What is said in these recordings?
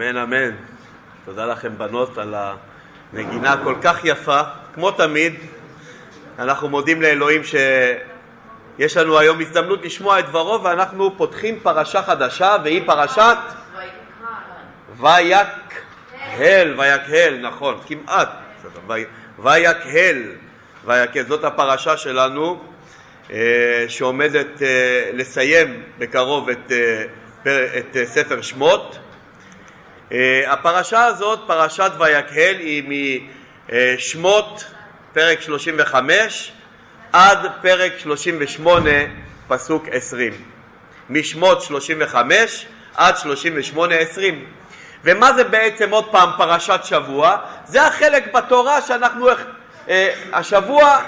אמן, אמן. תודה לכם בנות על הנגינה הכל כך יפה. כמו תמיד, אנחנו מודים לאלוהים שיש לנו היום הזדמנות לשמוע את דברו ואנחנו פותחים פרשה חדשה והיא פרשת ויקהל, ויקהל, נכון, כמעט, ויקהל, ויקהל, זאת הפרשה שלנו אה, שעומדת אה, לסיים בקרוב את, אה, את ספר שמות. הפרשה הזאת, פרשת ויקהל, היא משמות פרק 35 עד פרק 38 פסוק 20. משמות 35 עד 38 20. ומה זה בעצם עוד פעם פרשת שבוע? זה החלק בתורה שאנחנו השבוע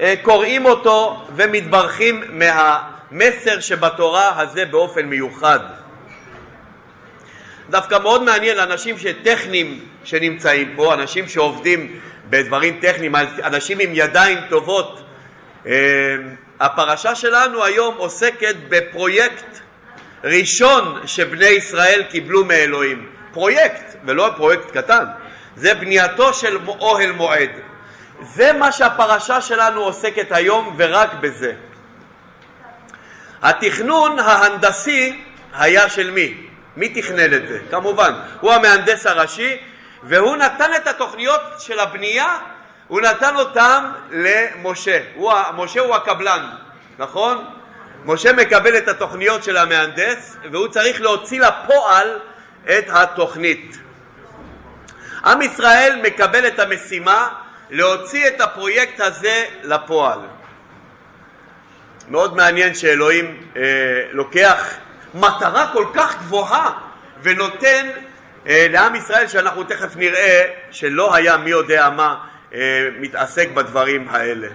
אה, קוראים אותו ומתברכים מהמסר שבתורה הזה באופן מיוחד. דווקא מאוד מעניין אנשים שטכניים שנמצאים פה, אנשים שעובדים בדברים טכניים, אנשים עם ידיים טובות. אה, הפרשה שלנו היום עוסקת בפרויקט ראשון שבני ישראל קיבלו מאלוהים. פרויקט, ולא פרויקט קטן, זה בנייתו של אוהל מועד. זה מה שהפרשה שלנו עוסקת היום ורק בזה. התכנון ההנדסי היה של מי? מי תכנן את זה? כמובן, הוא המהנדס הראשי והוא נתן את התוכניות של הבנייה, הוא נתן אותם למשה. הוא, משה הוא הקבלן, נכון? משה מקבל את התוכניות של המהנדס והוא צריך להוציא לפועל את התוכנית. עם ישראל מקבל את המשימה להוציא את הפרויקט הזה לפועל. מאוד מעניין שאלוהים אה, לוקח מטרה כל כך גבוהה ונותן אה, לעם ישראל שאנחנו תכף נראה שלא היה מי יודע מה אה, מתעסק בדברים האלה.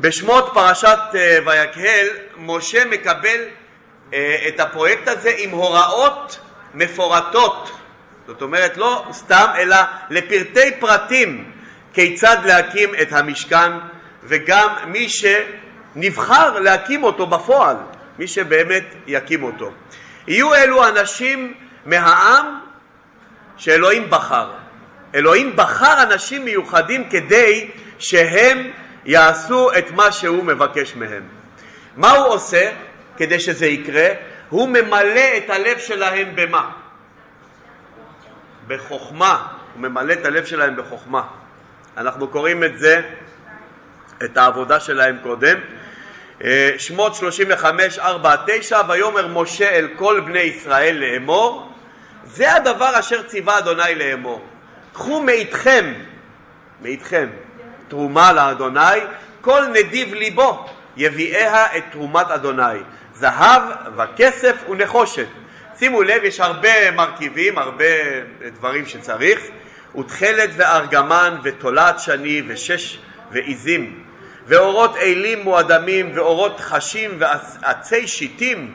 בשמות פרשת אה, ויקהל משה מקבל אה, את הפרויקט הזה עם הוראות מפורטות זאת אומרת לא סתם אלא לפרטי פרטים כיצד להקים את המשכן וגם מי שנבחר להקים אותו בפועל, מי שבאמת יקים אותו. יהיו אלו אנשים מהעם שאלוהים בחר. אלוהים בחר אנשים מיוחדים כדי שהם יעשו את מה שהוא מבקש מהם. מה הוא עושה כדי שזה יקרה? הוא ממלא את הלב שלהם במה? בחוכמה. הוא ממלא את הלב שלהם בחוכמה. אנחנו קוראים את זה, את העבודה שלהם קודם. שמות 35, 4, 9, ויאמר משה אל כל בני ישראל לאמור, זה הדבר אשר ציווה אדוני לאמור. קחו מאיתכם, מאיתכם, תרומה לאדוני, כל נדיב ליבו יביאיה את תרומת אדוני, זהב וכסף ונחושת. שימו לב, יש הרבה מרכיבים, הרבה דברים שצריך. ותכלת וארגמן ותולעת שני ושש ועיזים ואורות אלים מועדמים ואורות חשים ועצי שיטים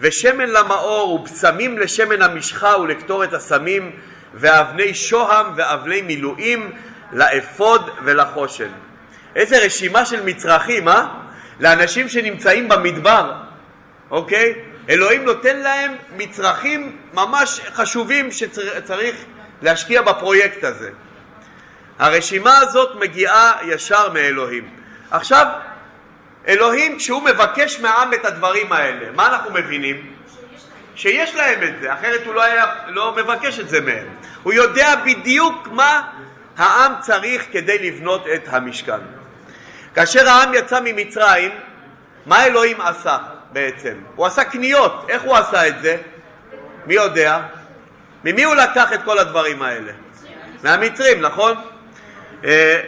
ושמן למאור ובשמים לשמן המשחה ולקטורת הסמים ואבני שוהם ואבני מילואים לאפוד ולחושן. איזה רשימה של מצרכים, אה? לאנשים שנמצאים במדבר, אוקיי? אלוהים נותן להם מצרכים ממש חשובים שצריך להשקיע בפרויקט הזה. הרשימה הזאת מגיעה ישר מאלוהים. עכשיו, אלוהים כשהוא מבקש מהעם את הדברים האלה, מה אנחנו מבינים? שיש להם את זה, אחרת הוא לא היה לא מבקש את זה מהם. הוא יודע בדיוק מה העם צריך כדי לבנות את המשכן. כאשר העם יצא ממצרים, מה אלוהים עשה בעצם? הוא עשה קניות. איך הוא עשה את זה? מי יודע? ממי הוא לקח את כל הדברים האלה? מהמצרים, נכון? אה,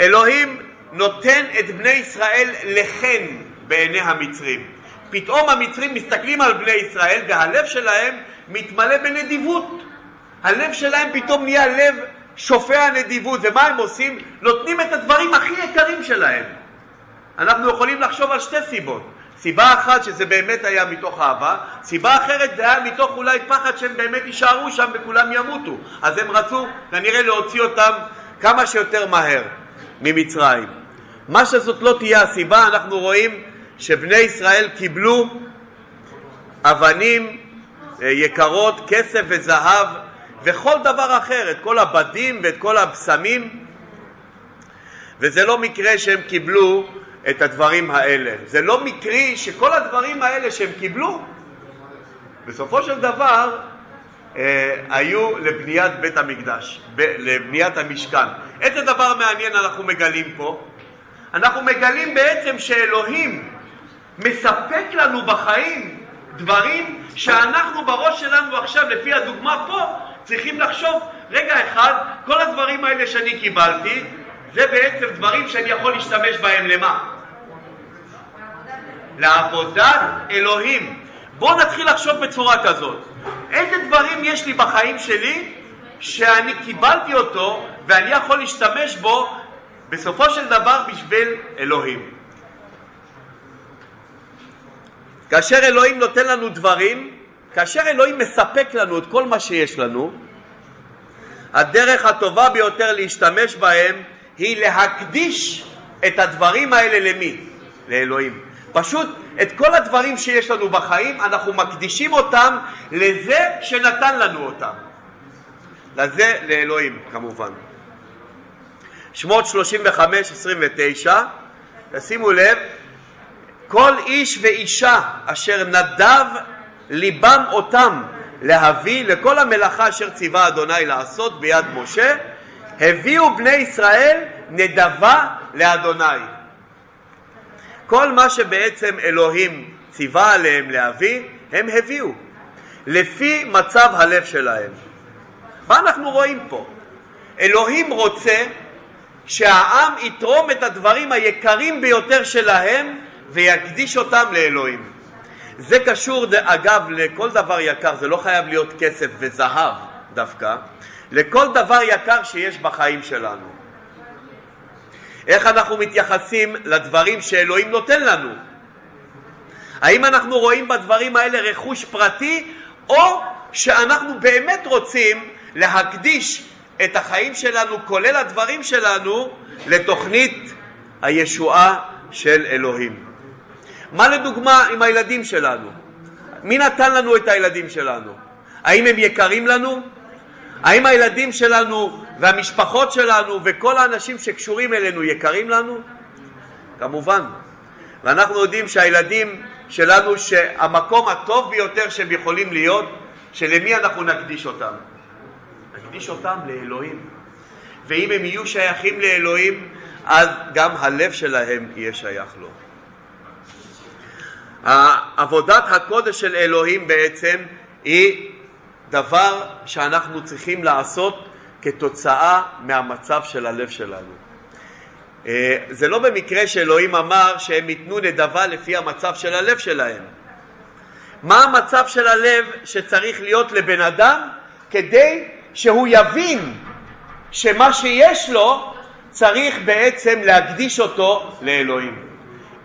אלוהים נותן את בני ישראל לחן בעיני המצרים. פתאום המצרים מסתכלים על בני ישראל והלב שלהם מתמלא בנדיבות. הלב שלהם פתאום נהיה לב שופע נדיבות, ומה הם עושים? נותנים את הדברים הכי יקרים שלהם. אנחנו יכולים לחשוב על שתי סיבות. סיבה אחת שזה באמת היה מתוך אהבה, סיבה אחרת זה היה מתוך אולי פחד שהם באמת יישארו שם וכולם ימותו. אז הם רצו כנראה להוציא אותם כמה שיותר מהר ממצרים. מה שזאת לא תהיה הסיבה, אנחנו רואים שבני ישראל קיבלו אבנים אה, יקרות, כסף וזהב וכל דבר אחר, את כל הבדים ואת כל הבשמים, וזה לא מקרה שהם קיבלו את הדברים האלה. זה לא מקרי שכל הדברים האלה שהם קיבלו, בסופו של דבר אה, היו לבניית בית המקדש, ב, לבניית המשכן. איזה דבר מעניין אנחנו מגלים פה? אנחנו מגלים בעצם שאלוהים מספק לנו בחיים דברים שאנחנו בראש שלנו עכשיו, לפי הדוגמה פה, צריכים לחשוב, רגע אחד, כל הדברים האלה שאני קיבלתי, זה בעצם דברים שאני יכול להשתמש בהם למה? לעבודת אלוהים. בואו נתחיל לחשוב בצורה כזאת. איזה דברים יש לי בחיים שלי שאני קיבלתי אותו ואני יכול להשתמש בו בסופו של דבר בשביל אלוהים. כאשר אלוהים נותן לנו דברים, כאשר אלוהים מספק לנו את כל מה שיש לנו, הדרך הטובה ביותר להשתמש בהם היא להקדיש את הדברים האלה למי? לאלוהים. פשוט את כל הדברים שיש לנו בחיים, אנחנו מקדישים אותם לזה שנתן לנו אותם. לזה, לאלוהים כמובן. שמות 35-29, תשימו לב, כל איש ואישה אשר נדב ליבם אותם להביא לכל המלאכה אשר ציווה אדוני לעשות ביד משה, הביאו בני ישראל נדבה לאדוני. כל מה שבעצם אלוהים ציווה עליהם להביא, הם הביאו, לפי מצב הלב שלהם. מה אנחנו רואים פה? אלוהים רוצה שהעם יתרום את הדברים היקרים ביותר שלהם ויקדיש אותם לאלוהים. זה קשור, אגב, לכל דבר יקר, זה לא חייב להיות כסף וזהב דווקא, לכל דבר יקר שיש בחיים שלנו. איך אנחנו מתייחסים לדברים שאלוהים נותן לנו? האם אנחנו רואים בדברים האלה רכוש פרטי, או שאנחנו באמת רוצים להקדיש את החיים שלנו, כולל הדברים שלנו, לתוכנית הישועה של אלוהים. מה לדוגמה עם הילדים שלנו? מי נתן לנו את הילדים שלנו? האם הם יקרים לנו? האם הילדים שלנו והמשפחות שלנו וכל האנשים שקשורים אלינו יקרים לנו? כמובן. ואנחנו יודעים שהילדים שלנו, שהמקום הטוב ביותר שהם יכולים להיות, שלמי אנחנו נקדיש אותם? נקדיש אותם לאלוהים. ואם הם יהיו שייכים לאלוהים, אז גם הלב שלהם יהיה שייך לו. עבודת הקודש של אלוהים בעצם היא דבר שאנחנו צריכים לעשות כתוצאה מהמצב של הלב שלנו. אה, זה לא במקרה שאלוהים אמר שהם ייתנו נדבה לפי המצב של הלב שלהם. מה המצב של הלב שצריך להיות לבן אדם כדי שהוא יבין שמה שיש לו צריך בעצם להקדיש אותו לאלוהים.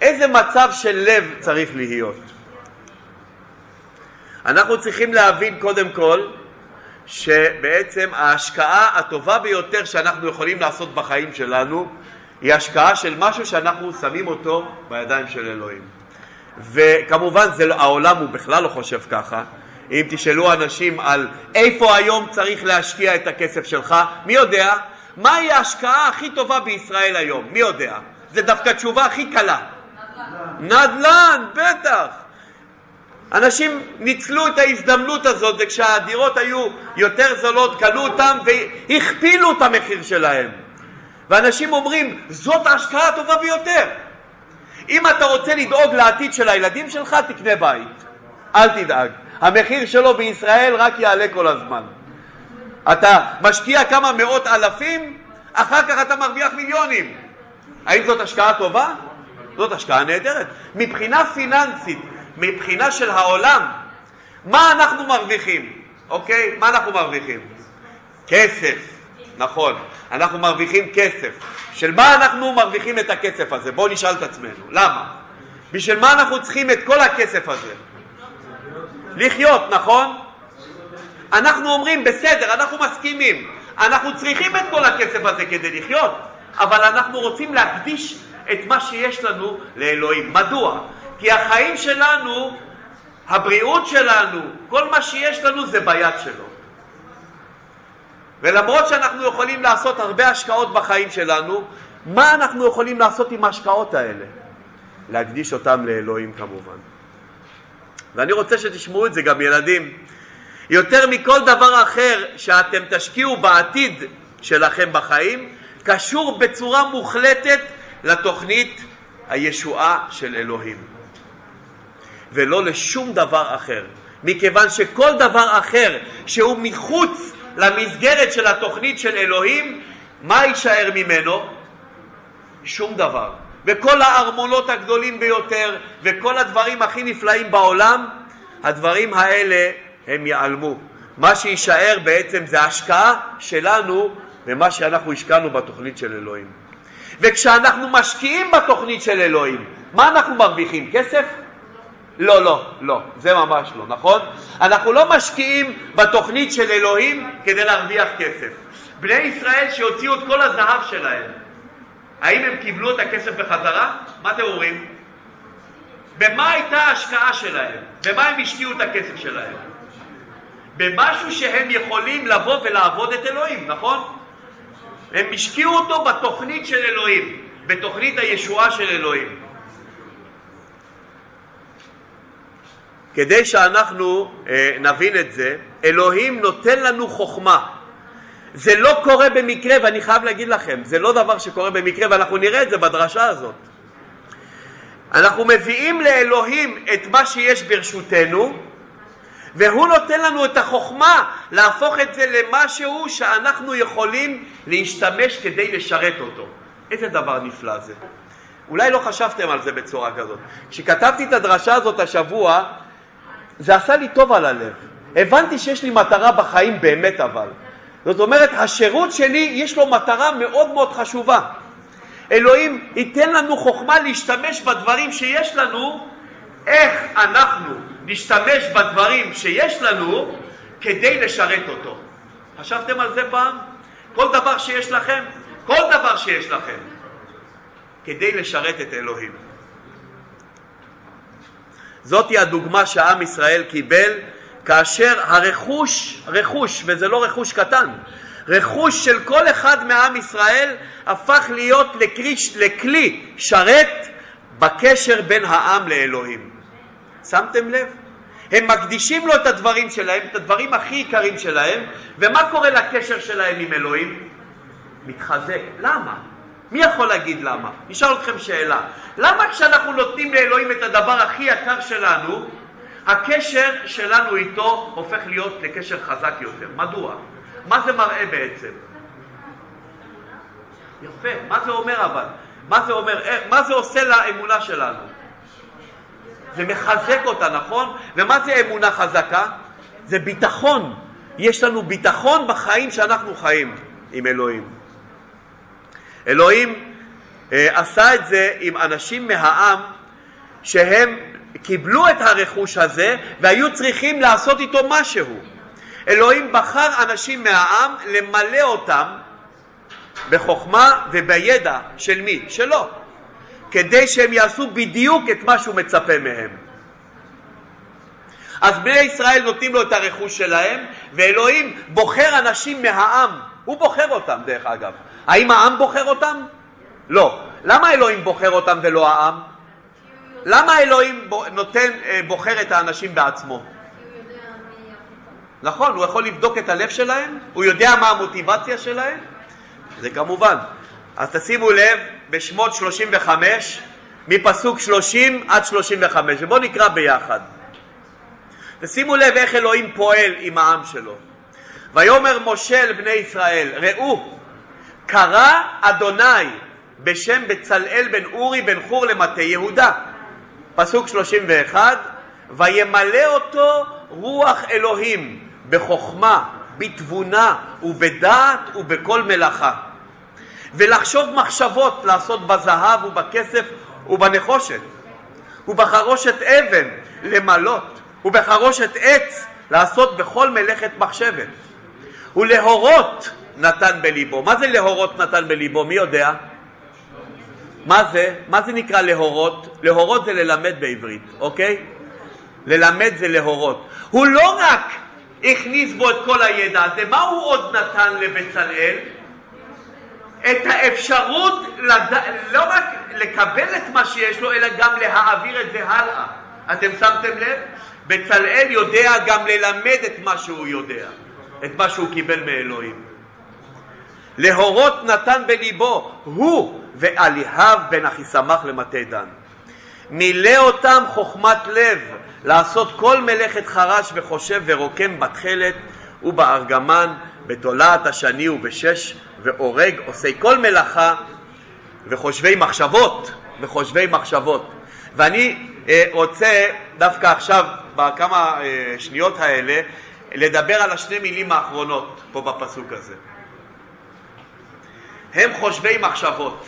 איזה מצב של לב צריך להיות? אנחנו צריכים להבין קודם כל שבעצם ההשקעה הטובה ביותר שאנחנו יכולים לעשות בחיים שלנו היא השקעה של משהו שאנחנו שמים אותו בידיים של אלוהים. וכמובן זה, העולם הוא בכלל לא חושב ככה. אם תשאלו אנשים על איפה היום צריך להשקיע את הכסף שלך, מי יודע? מהי ההשקעה הכי טובה בישראל היום? מי יודע? זה דווקא תשובה הכי קלה. נדל"ן, בטח. אנשים ניצלו את ההזדמנות הזאת וכשהדירות היו יותר זולות קנו אותן והכפילו את המחיר שלהם. ואנשים אומרים, זאת ההשקעה הטובה ביותר. אם אתה רוצה לדאוג לעתיד של הילדים שלך, תקנה בית. אל תדאג. המחיר שלו בישראל רק יעלה כל הזמן. אתה משקיע כמה מאות אלפים, אחר כך אתה מרוויח מיליונים. האם זאת השקעה טובה? זאת השקעה נהדרת. מבחינה פיננסית, מבחינה של העולם, מה אנחנו מרוויחים? אוקיי? מה אנחנו מרוויחים? כסף, נכון. אנחנו מרוויחים כסף. של מה אנחנו מרוויחים את הכסף הזה? בואו נשאל את עצמנו. למה? בשביל מה אנחנו צריכים את כל הכסף הזה? לחיות, נכון? אנחנו אומרים, בסדר, אנחנו מסכימים, אנחנו צריכים את כל הכסף הזה כדי לחיות, אבל אנחנו רוצים להקדיש את מה שיש לנו לאלוהים. מדוע? כי החיים שלנו הבריאות שלנו, כל מה שיש לנו זה ביד שלו. ולמרות שאנחנו יכולים לעשות הרבה השקעות בחיים שלנו, מה אנחנו יכולים לעשות עם ההשקעות האלה? להקדיש אותם לאלוהים כמובן. ואני רוצה שתשמעו את זה גם ילדים. יותר מכל דבר אחר שאתם תשקיעו בעתיד שלכם בחיים, קשור בצורה מוחלטת לתוכנית הישועה של אלוהים, ולא לשום דבר אחר, מכיוון שכל דבר אחר שהוא מחוץ למסגרת של התוכנית של אלוהים, מה יישאר ממנו? שום דבר. וכל הארמונות הגדולים ביותר וכל הדברים הכי נפלאים בעולם, הדברים האלה הם ייעלמו. מה שיישאר בעצם זה השקעה שלנו במה שאנחנו השקענו בתוכנית של אלוהים. וכשאנחנו משקיעים בתוכנית של אלוהים, מה אנחנו מרוויחים? כסף? לא, לא, לא, זה ממש לא, נכון? אנחנו לא משקיעים בתוכנית של אלוהים כדי להרוויח כסף. בני ישראל שהוציאו את כל הזהב שלהם, האם הם קיבלו את הכסף בחזרה? מה אתם אומרים? במה הייתה ההשקעה שלהם? במה הם השקיעו את הכסף שלהם? במשהו שהם יכולים לבוא ולעבוד את אלוהים, נכון? הם השקיעו אותו בתוכנית של אלוהים, בתוכנית הישועה של אלוהים. כדי שאנחנו אה, נבין את זה, אלוהים נותן לנו חוכמה. זה לא קורה במקרה, ואני חייב להגיד לכם, זה לא דבר שקורה במקרה, ואנחנו נראה את זה בדרשה הזאת. אנחנו מביאים לאלוהים את מה שיש ברשותנו, והוא נותן לנו את החוכמה להפוך את זה למשהו שאנחנו יכולים להשתמש כדי לשרת אותו. איזה דבר נפלא זה. אולי לא חשבתם על זה בצורה כזאת. כשכתבתי את הדרשה הזאת השבוע, זה עשה לי טוב על הלב. הבנתי שיש לי מטרה בחיים באמת אבל. זאת אומרת, השירות שלי יש לו מטרה מאוד מאוד חשובה. אלוהים ייתן לנו חוכמה להשתמש בדברים שיש לנו, איך אנחנו נשתמש בדברים שיש לנו כדי לשרת אותו. חשבתם על זה פעם? כל דבר שיש לכם, כל דבר שיש לכם, כדי לשרת את אלוהים. זאתי הדוגמה שעם ישראל קיבל כאשר הרכוש, רכוש, וזה לא רכוש קטן, רכוש של כל אחד מעם ישראל הפך להיות לכלי, לכלי שרת בקשר בין העם לאלוהים. שמתם לב? הם מקדישים לו את הדברים שלהם, את הדברים הכי יקרים שלהם, ומה קורה לקשר שלהם עם אלוהים? מתחזק. למה? מי יכול להגיד למה? נשאל אתכם שאלה. למה כשאנחנו נותנים לאלוהים את הדבר הכי יקר שלנו, הקשר שלנו איתו הופך להיות לקשר חזק יותר? מדוע? מה זה מראה בעצם? יפה, מה זה אומר אבל? מה זה אומר? אה, מה זה עושה לאמונה שלנו? זה מחזק אותה, נכון? ומה זה אמונה חזקה? זה ביטחון. יש לנו ביטחון בחיים שאנחנו חיים עם אלוהים. אלוהים אה, עשה את זה עם אנשים מהעם שהם קיבלו את הרכוש הזה והיו צריכים לעשות איתו משהו. אלוהים בחר אנשים מהעם למלא אותם בחוכמה ובידע של מי? שלו. כדי שהם יעשו בדיוק את מה שהוא מצפה מהם. אז בני ישראל נותנים לו את הרכוש שלהם, ואלוהים בוחר אנשים מהעם, הוא בוחר אותם דרך אגב. האם העם בוחר אותם? לא. למה אלוהים בוחר אותם ולא העם? למה אלוהים נותן, אה, בוחר את האנשים בעצמו? נכון, הוא יכול לבדוק את הלב שלהם, הוא יודע מה המוטיבציה שלהם, זה כמובן. אז תשימו לב, בשמות 35, מפסוק 30 עד 35, ובואו נקרא ביחד. ושימו לב איך אלוהים פועל עם העם שלו. ויאמר משה אל בני ישראל, ראו, קרא אדוני בשם בצלאל בן אורי בן חור למטה יהודה. פסוק 31, וימלא אותו רוח אלוהים בחוכמה, בתבונה ובדעת ובכל מלאכה. ולחשוב מחשבות לעשות בזהב ובכסף ובנחושת, ובחרושת אבן למלות, ובחרושת עץ לעשות בכל מלאכת מחשבת. ולהורות נתן בליבו. מה זה להורות נתן בליבו? מי יודע? מה זה? מה זה נקרא להורות? להורות זה ללמד בעברית, אוקיי? ללמד זה להורות. הוא לא רק הכניס בו את כל הידע הזה, מה הוא עוד נתן לבצלאל? את האפשרות לד... לא רק לקבל את מה שיש לו, אלא גם להעביר את זה הלאה. אתם שמתם לב? בצלאל יודע גם ללמד את מה שהוא יודע, את מה שהוא קיבל מאלוהים. להורות נתן בליבו, הוא ואליהב בן אחיסמך למטה דן. מילא אותם חוכמת לב, לעשות כל מלאכת חרש וחושב ורוקם בתכלת ובארגמן, בתולעת השני ובשש, והורג עושי כל מלאכה וחושבי מחשבות, וחושבי מחשבות. ואני אה, רוצה דווקא עכשיו, בכמה אה, שניות האלה, לדבר על השני מילים האחרונות פה בפסוק הזה. הם חושבי מחשבות.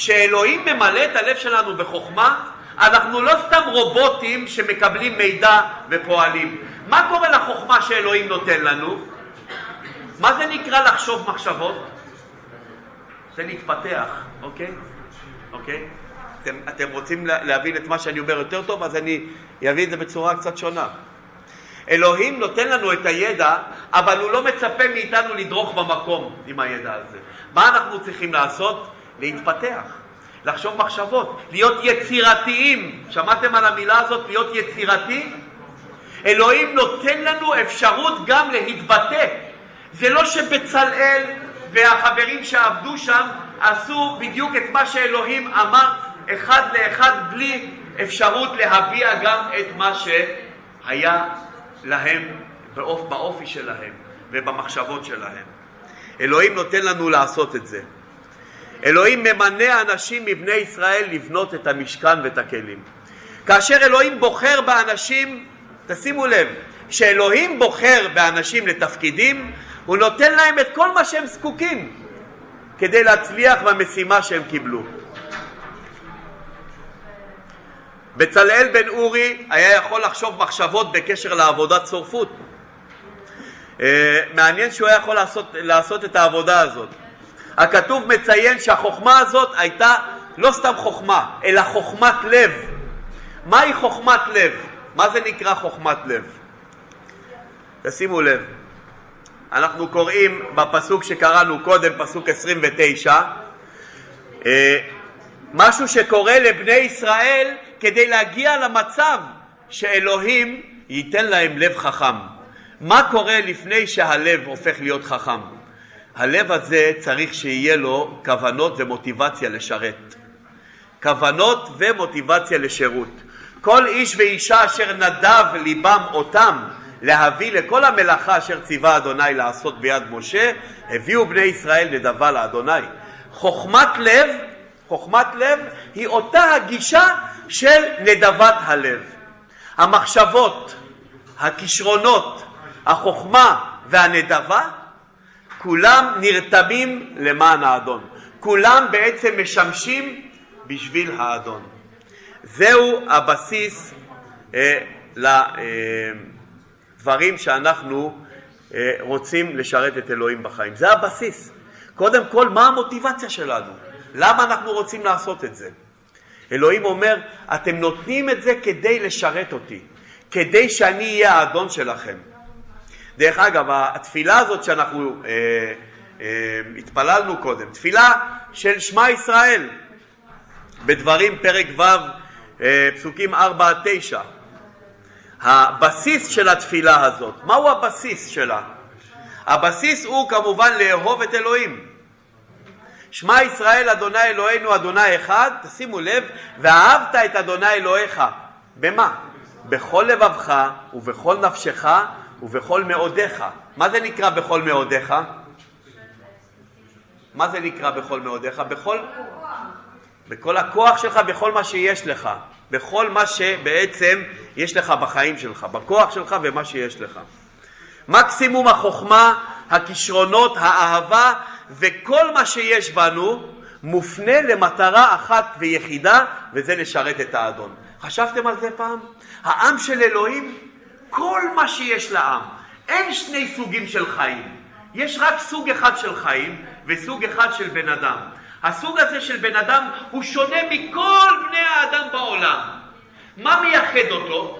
כשאלוהים ממלא את הלב שלנו בחוכמה, אנחנו לא סתם רובוטים שמקבלים מידע ופועלים. מה קורה לחוכמה שאלוהים נותן לנו? מה זה נקרא לחשוב מחשבות? זה להתפתח, אוקיי? אוקיי? אתם, אתם רוצים להבין את מה שאני אומר יותר טוב, אז אני אביא את זה בצורה קצת שונה. אלוהים נותן לנו את הידע, אבל הוא לא מצפה מאיתנו לדרוך במקום עם הידע הזה. מה אנחנו צריכים לעשות? להתפתח, לחשוב מחשבות, להיות יצירתיים. שמעתם על המילה הזאת, להיות יצירתי? אלוהים נותן לנו אפשרות גם להתבטא. זה לא שבצלאל והחברים שעבדו שם עשו בדיוק את מה שאלוהים אמר אחד לאחד בלי אפשרות להביע גם את מה שהיה להם באופ, באופי שלהם ובמחשבות שלהם. אלוהים נותן לנו לעשות את זה. אלוהים ממנה אנשים מבני ישראל לבנות את המשכן ואת הכלים. כאשר אלוהים בוחר באנשים, תשימו לב, כשאלוהים בוחר באנשים לתפקידים, הוא נותן להם את כל מה שהם זקוקים כדי להצליח במשימה שהם קיבלו. בצלאל בן אורי היה יכול לחשוב מחשבות בקשר לעבודת צורפות. אה, מעניין שהוא היה יכול לעשות, לעשות את העבודה הזאת. הכתוב מציין שהחוכמה הזאת הייתה לא סתם חוכמה, אלא חוכמת לב. מהי חוכמת לב? מה זה נקרא חוכמת לב? תשימו לב, אנחנו קוראים בפסוק שקראנו קודם, פסוק 29, אה, משהו שקורה לבני ישראל כדי להגיע למצב שאלוהים ייתן להם לב חכם. מה קורה לפני שהלב הופך להיות חכם? הלב הזה צריך שיהיה לו כוונות ומוטיבציה לשרת. כוונות ומוטיבציה לשירות. כל איש ואישה אשר נדב ליבם אותם להביא לכל המלאכה אשר ציווה אדוני לעשות ביד משה, הביאו בני ישראל נדבה לאדוני. חוכמת לב, חוכמת לב היא אותה הגישה של נדבת הלב. המחשבות, הכישרונות, החוכמה והנדבה, כולם נרתמים למען האדון. כולם בעצם משמשים בשביל האדון. זהו הבסיס אה, לדברים שאנחנו אה, רוצים לשרת את אלוהים בחיים. זה הבסיס. קודם כל, מה המוטיבציה שלנו? למה אנחנו רוצים לעשות את זה? אלוהים אומר, אתם נותנים את זה כדי לשרת אותי, כדי שאני אהיה האדון שלכם. דרך אגב, התפילה הזאת שאנחנו אה, אה, התפללנו קודם, תפילה של שמע ישראל, בדברים פרק ו', אה, פסוקים 4 עד 9. הבסיס של התפילה הזאת, מהו הבסיס שלה? הבסיס הוא כמובן לאהוב את אלוהים. שמע ישראל אדוני אלוהינו אדוני אחד, תשימו לב, ואהבת את אדוני אלוהיך. במה? בכל לבבך ובכל נפשך ובכל מאודיך. מה זה נקרא בכל מאודיך? מה זה נקרא בכל מאודיך? בכל... בכל הכוח שלך, בכל מה שיש לך. בכל מה שבעצם יש לך בחיים שלך, בכוח שלך ומה שיש לך. מקסימום החוכמה, הכישרונות, האהבה וכל מה שיש בנו מופנה למטרה אחת ויחידה וזה לשרת את האדון. חשבתם על זה פעם? העם של אלוהים, כל מה שיש לעם, אין שני סוגים של חיים, יש רק סוג אחד של חיים וסוג אחד של בן אדם. הסוג הזה של בן אדם הוא שונה מכל בני האדם בעולם. מה מייחד אותו?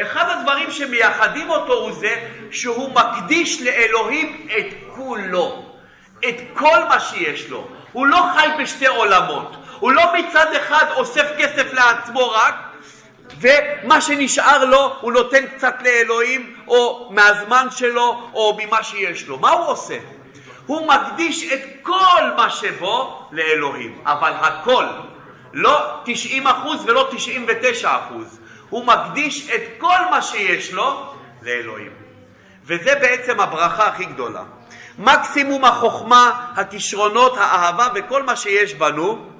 אחד הדברים שמייחדים אותו הוא זה שהוא מקדיש לאלוהים את כולו, את כל מה שיש לו. הוא לא חי בשתי עולמות. הוא לא מצד אחד אוסף כסף לעצמו רק, ומה שנשאר לו הוא נותן קצת לאלוהים, או מהזמן שלו, או ממה שיש לו. מה הוא עושה? הוא מקדיש את כל מה שבו לאלוהים, אבל הכל, לא 90 אחוז ולא 99 אחוז. הוא מקדיש את כל מה שיש לו לאלוהים. וזה בעצם הברכה הכי גדולה. מקסימום החוכמה, הכישרונות, האהבה וכל מה שיש בנו,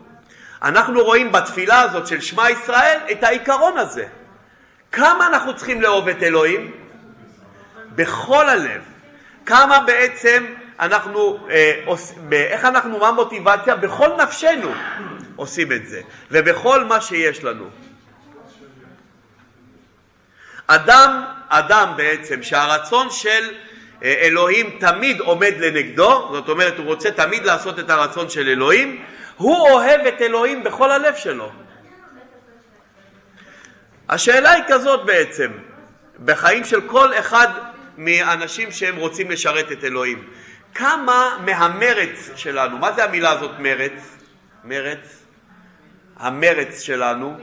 אנחנו רואים בתפילה הזאת של שמע ישראל את העיקרון הזה. כמה אנחנו צריכים לאהוב את אלוהים? בכל הלב. כמה בעצם אנחנו, אה, איך אנחנו, מה המוטיבציה? בכל נפשנו עושים את זה, ובכל מה שיש לנו. אדם, אדם בעצם, שהרצון של אלוהים תמיד עומד לנגדו, זאת אומרת הוא רוצה תמיד לעשות את הרצון של אלוהים, הוא אוהב את אלוהים בכל הלב שלו. השאלה היא כזאת בעצם, בחיים של כל אחד מהאנשים שהם רוצים לשרת את אלוהים, כמה מהמרץ שלנו, מה זה המילה הזאת מרץ? מרץ? המרץ שלנו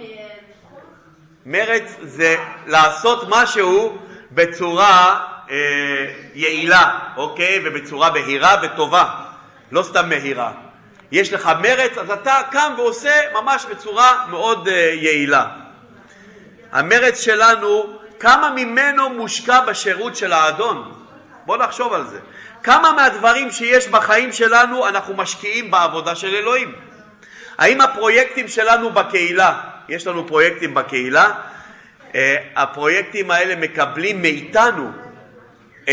מרץ זה לעשות משהו בצורה יעילה, אוקיי? ובצורה בהירה וטובה, לא סתם מהירה. יש לך מרץ, אז אתה קם ועושה ממש בצורה מאוד אה, יעילה. המרץ שלנו, כמה ממנו מושקע בשירות של האדון? בואו נחשוב על זה. כמה מהדברים שיש בחיים שלנו אנחנו משקיעים בעבודה של אלוהים? האם הפרויקטים שלנו בקהילה יש לנו פרויקטים בקהילה, אה, הפרויקטים האלה מקבלים מאיתנו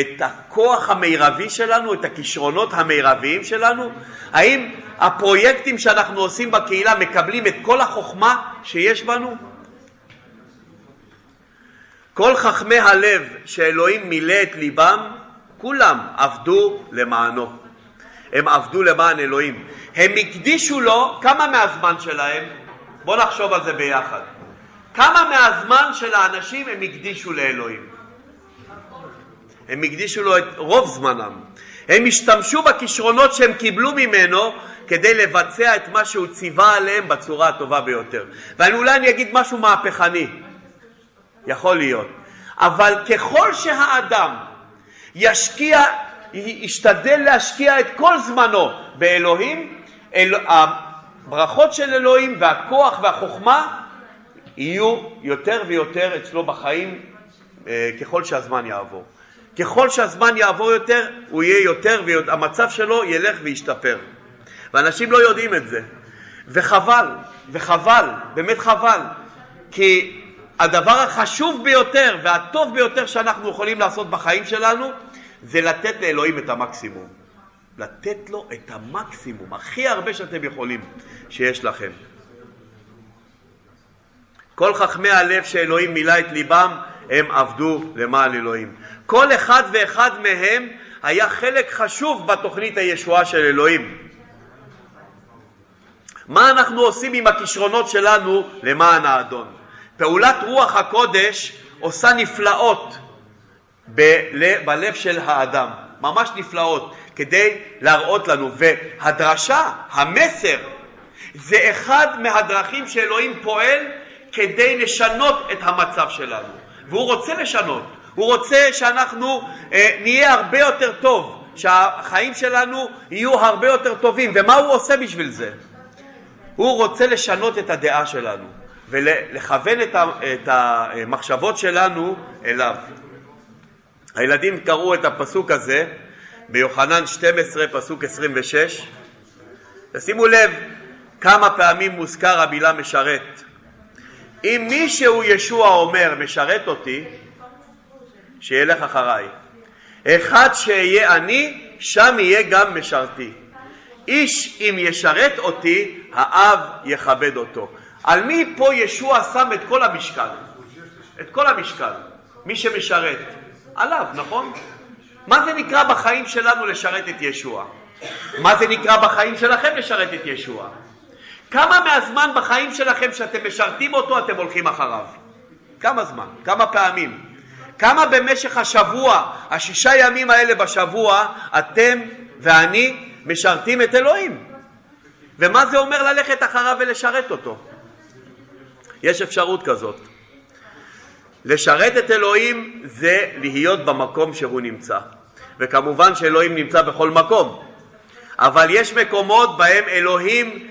את הכוח המרבי שלנו, את הכישרונות המרביים שלנו? האם הפרויקטים שאנחנו עושים בקהילה מקבלים את כל החוכמה שיש בנו? כל חכמי הלב שאלוהים מילא את ליבם, כולם עבדו למענו. הם עבדו למען אלוהים. הם הקדישו לו כמה מהזמן שלהם? בואו נחשוב על זה ביחד. כמה מהזמן של האנשים הם הקדישו לאלוהים? הם הקדישו לו את רוב זמנם. הם השתמשו בכישרונות שהם קיבלו ממנו כדי לבצע את מה שהוא ציווה עליהם בצורה הטובה ביותר. ואולי אני אגיד משהו מהפכני, יכול להיות, אבל ככל שהאדם ישקיע, ישתדל להשקיע את כל זמנו באלוהים, אל, הברכות של אלוהים והכוח והחוכמה יהיו יותר ויותר אצלו בחיים אה, ככל שהזמן יעבור. ככל שהזמן יעבור יותר, הוא יהיה יותר והמצב שלו ילך וישתפר. ואנשים לא יודעים את זה. וחבל, וחבל, באמת חבל, כי הדבר החשוב ביותר והטוב ביותר שאנחנו יכולים לעשות בחיים שלנו זה לתת לאלוהים את המקסימום. לתת לו את המקסימום, הכי הרבה שאתם יכולים שיש לכם. כל חכמי הלב שאלוהים מילא את ליבם, הם עבדו למען אלוהים. כל אחד ואחד מהם היה חלק חשוב בתוכנית הישועה של אלוהים. מה אנחנו עושים עם הכישרונות שלנו למען האדון? פעולת רוח הקודש עושה נפלאות בלב של האדם, ממש נפלאות. כדי להראות לנו. והדרשה, המסר, זה אחד מהדרכים שאלוהים פועל כדי לשנות את המצב שלנו. והוא רוצה לשנות. הוא רוצה שאנחנו אה, נהיה הרבה יותר טוב, שהחיים שלנו יהיו הרבה יותר טובים. ומה הוא עושה בשביל זה? הוא רוצה לשנות את הדעה שלנו ולכוון את המחשבות שלנו אליו. הילדים קראו את הפסוק הזה ביוחנן 12 פסוק 26. תשימו לב כמה פעמים מוזכר המילה משרת. אם מישהו ישוע אומר משרת אותי, שילך אחריי. אחד שאהיה אני, שם יהיה גם משרתי. איש אם ישרת אותי, האב יכבד אותו. על מי פה ישוע שם את כל המשקל? את כל המשקל. מי שמשרת. עליו, נכון? מה זה נקרא בחיים שלנו לשרת את ישוע? מה זה נקרא בחיים שלכם לשרת את ישוע? כמה מהזמן בחיים שלכם שאתם משרתים אותו אתם הולכים אחריו? כמה זמן? כמה פעמים? כמה במשך השבוע, השישה ימים האלה בשבוע, אתם ואני משרתים את אלוהים? ומה זה אומר ללכת אחריו ולשרת אותו? יש אפשרות כזאת. לשרת את אלוהים זה להיות במקום שהוא נמצא. וכמובן שאלוהים נמצא בכל מקום, אבל יש מקומות בהם אלוהים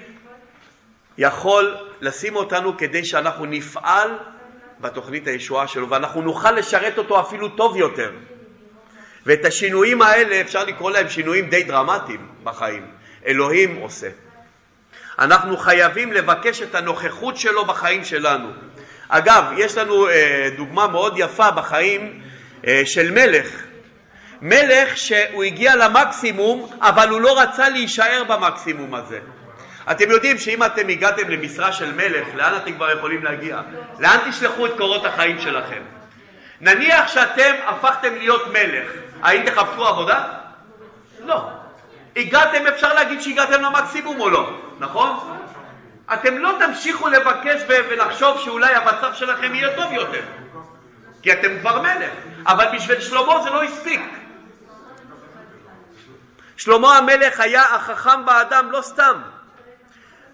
יכול לשים אותנו כדי שאנחנו נפעל בתוכנית הישועה שלו ואנחנו נוכל לשרת אותו אפילו טוב יותר. ואת השינויים האלה אפשר לקרוא להם שינויים די דרמטיים בחיים. אלוהים עושה. אנחנו חייבים לבקש את הנוכחות שלו בחיים שלנו. אגב, יש לנו אה, דוגמה מאוד יפה בחיים אה, של מלך. מלך שהוא הגיע למקסימום, אבל הוא לא רצה להישאר במקסימום הזה. אתם יודעים שאם אתם הגעתם למשרה של מלך, לאן אתם כבר יכולים להגיע? לאן תשלחו את קורות החיים שלכם? נניח שאתם הפכתם להיות מלך, האם תחפשו עבודה? לא. הגעתם, אפשר להגיד שהגעתם למקסימום או לא, נכון? אתם לא תמשיכו לבקש ולחשוב שאולי המצב שלכם יהיה טוב יותר, כי אתם כבר מלך, אבל בשביל שלמה זה לא הספיק. שלמה המלך היה החכם באדם לא סתם.